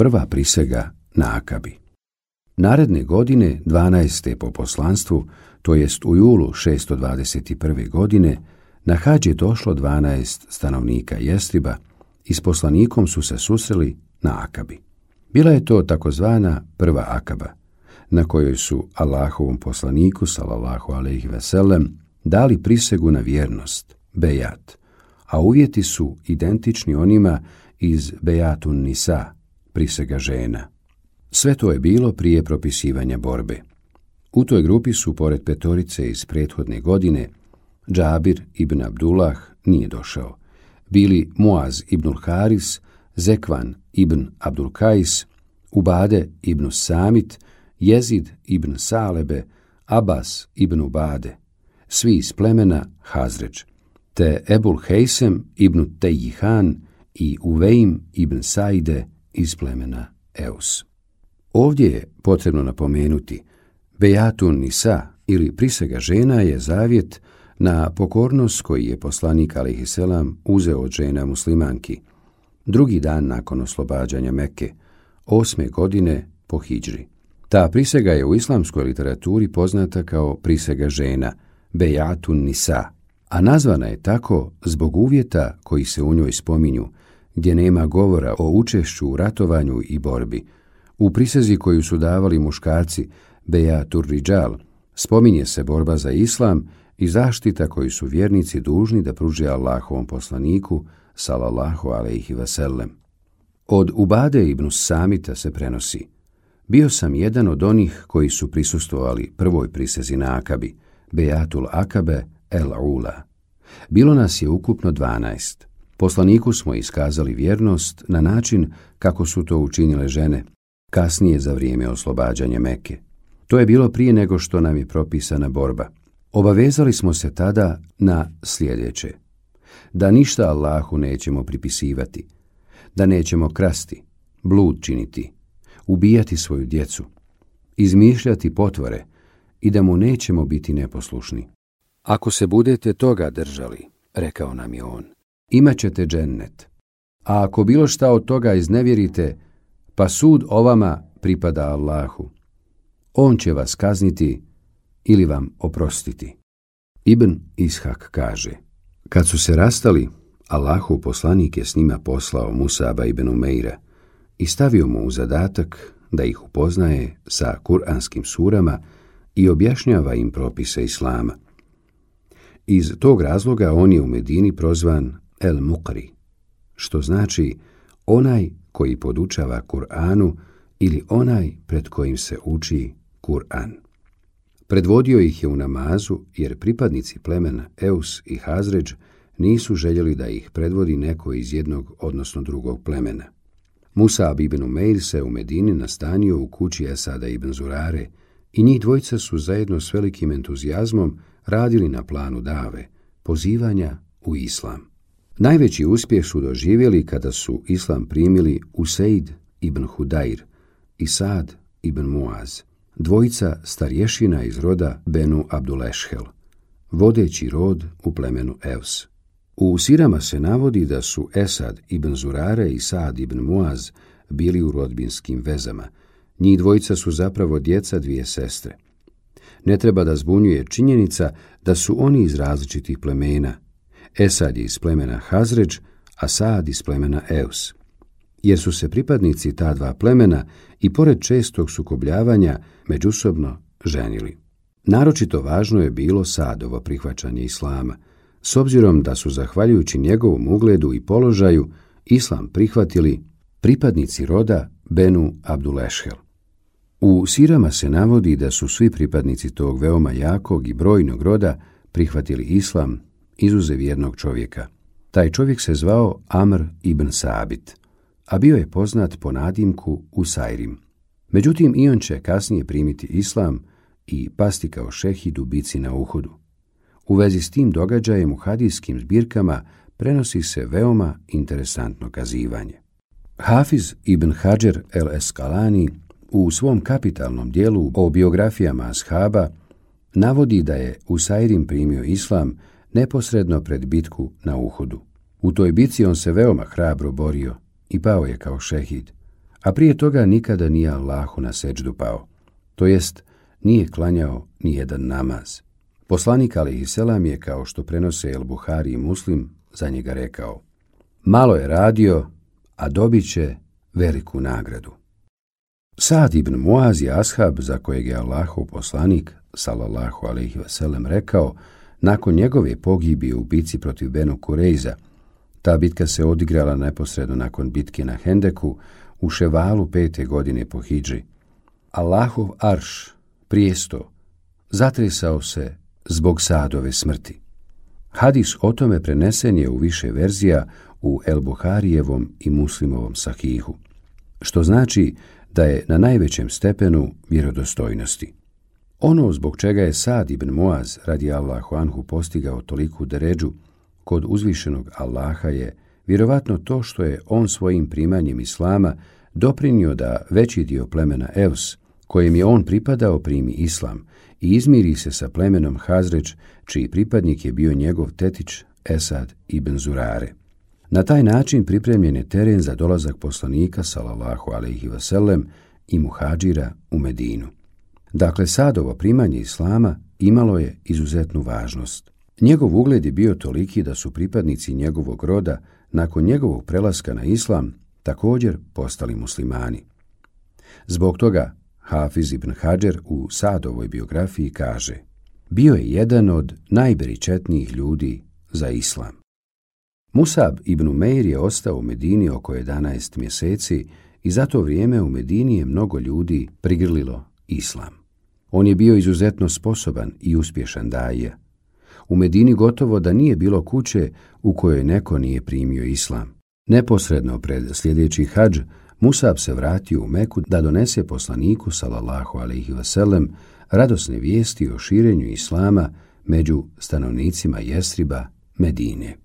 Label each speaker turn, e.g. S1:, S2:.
S1: Prva prisega na Akabi. Naredne godine, 12. po poslanstvu, to jest u julu 621. godine, na hađ je došlo 12 stanovnika Jestriba i s poslanikom su se susreli na Akabi. Bila je to takozvana prva Akaba, na kojoj su Allahovom poslaniku, salallahu alaihi veselem, dali prisegu na vjernost, bejat, a uvjeti su identični onima iz Bejatun Nisa, prisega žena. Sve to je bilo prije propisivanja borbe. U toj grupi su, pored petorice iz prethodne godine, Džabir ibn Abdullah nije došao. Bili Muaz ibn Haris, Zekvan ibn Abdulkais, Ubade ibn Samit, Jezid ibn Salebe, Abbas ibn Ubade, svi iz plemena Hazreć, te Ebul Hejsem ibn Tejihan i Uveim ibn Saide iz plemena Eus. Ovdje je potrebno napomenuti, Bejatun Nisa ili prisega žena je zavjet na pokornost koji je poslanik Selam uzeo od žena muslimanki, drugi dan nakon oslobađanja Mekke, osme godine po Hidžri. Ta prisega je u islamskoj literaturi poznata kao prisega žena, Bejatun Nisa, a nazvana je tako zbog uvjeta koji se u njoj spominju, gdje nema govora o učešću u ratovanju i borbi. U prisezi koju su davali muškarci, Bejatur Ridžal, spominje se borba za islam i zaštita koju su vjernici dužni da pruže Allahovom poslaniku, salallahu alaihi vasellem. Od Ubade ibn Samita se prenosi. Bio sam jedan od onih koji su prisustovali prvoj prisezi na Akabi, Bejatul Akabe el Ula. Bilo nas je ukupno dvanaest. Poslaniku smo iskazali vjernost na način kako su to učinile žene, kasnije za vrijeme oslobađanja Meke. To je bilo prije nego što nam je propisana borba. Obavezali smo se tada na sljedeće. Da ništa Allahu nećemo pripisivati, da nećemo krasti, blud činiti, ubijati svoju djecu, izmišljati potvore i da mu nećemo biti neposlušni. Ako se budete toga držali, rekao nam je on, imat ćete džennet. A ako bilo šta od toga iznevjerite, pa sud o vama pripada Allahu. On će vas kazniti ili vam oprostiti. Ibn Ishak kaže, kad su se rastali, Allahu poslanik je s njima poslao Musaba ibn Umeira i stavio mu u zadatak da ih upoznaje sa kuranskim surama i objašnjava im propise Islama. Iz tog razloga on je u Medini prozvan El Mukri, što znači onaj koji podučava Kur'anu ili onaj pred kojim se uči Kur'an. Predvodio ih je u namazu jer pripadnici plemena Eus i Hazređ nisu željeli da ih predvodi neko iz jednog, odnosno drugog plemena. Musa ibn Umeir se u Medini nastanio u kući Esada ibn Zurare i njih dvojca su zajedno s velikim entuzijazmom radili na planu dave, pozivanja u islam. Najveći uspjeh su doživjeli kada su islam primili Useid ibn Hudair i Sad ibn Muaz, dvojica starješina iz roda Benu Abdulešhel, vodeći rod u plemenu Evs. U sirama se navodi da su Esad ibn Zurare i Sad ibn Muaz bili u rodbinskim vezama. Njih dvojica su zapravo djeca dvije sestre. Ne treba da zbunjuje činjenica da su oni iz različitih plemena. Esad je iz plemena Hazređ, a Saad iz plemena Eus. Jer su se pripadnici ta dva plemena i pored čestog sukobljavanja međusobno ženili. Naročito važno je bilo Sadovo prihvaćanje Islama, s obzirom da su, zahvaljujući njegovom ugledu i položaju, Islam prihvatili pripadnici roda Benu Abdulešhel. U sirama se navodi da su svi pripadnici tog veoma jakog i brojnog roda prihvatili islam, izuzev jednog čovjeka. Taj čovjek se zvao Amr ibn Sabit, a bio je poznat po nadimku Usairim. Međutim, i on će kasnije primiti islam i pasti kao šehid u bici na Uhudu. U vezi s tim događajem u hadijskim zbirkama prenosi se veoma interesantno kazivanje. Hafiz ibn Hajar el Eskalani u svom kapitalnom dijelu o biografijama ashaba navodi da je Usairim primio islam neposredno pred bitku na Uhudu. U toj bitci on se veoma hrabro borio i pao je kao šehid, a prije toga nikada nije Allahu na seđdu pao, to jest nije klanjao ni jedan namaz. Poslanik Ali Selam je, kao što prenose El Buhari i Muslim, za njega rekao Malo je radio, a dobit će veliku nagradu. Sad ibn Muaz je ashab za kojeg je Allahov poslanik, salallahu alaihi wasallam, rekao, nakon njegove pogibije u bici protiv Benu Kurejza, ta bitka se odigrala neposredno nakon bitke na Hendeku u Ševalu pete godine po Hidži. Allahov arš, prijesto, zatresao se zbog sadove smrti. Hadis o tome prenesen je u više verzija u El Buharijevom i Muslimovom sahihu, što znači da je na najvećem stepenu vjerodostojnosti. Ono zbog čega je Sad ibn Muaz radi Allahu Anhu postigao toliku deređu kod uzvišenog Allaha je vjerovatno to što je on svojim primanjem Islama doprinio da veći dio plemena Evs, kojem je on pripadao primi Islam i izmiri se sa plemenom Hazreć, čiji pripadnik je bio njegov tetić Esad ibn Zurare. Na taj način pripremljen je teren za dolazak poslanika, sallallahu alejhi ve sellem i muhadžira u Medinu. Dakle, Sadovo primanje Islama imalo je izuzetnu važnost. Njegov ugled je bio toliki da su pripadnici njegovog roda, nakon njegovog prelaska na Islam, također postali muslimani. Zbog toga Hafiz ibn Hajar u Sadovoj biografiji kaže Bio je jedan od najberičetnijih ljudi za Islam. Musab ibn Meir je ostao u Medini oko 11 mjeseci i za to vrijeme u Medini je mnogo ljudi prigrlilo Islam. On je bio izuzetno sposoban i uspješan daje. U Medini gotovo da nije bilo kuće u kojoj neko nije primio Islam. Neposredno pred sljedeći hađ, Musab se vratio u Meku da donese poslaniku, salallahu alaihi vasallam, radosne vijesti o širenju Islama među stanovnicima Jesriba, Medine.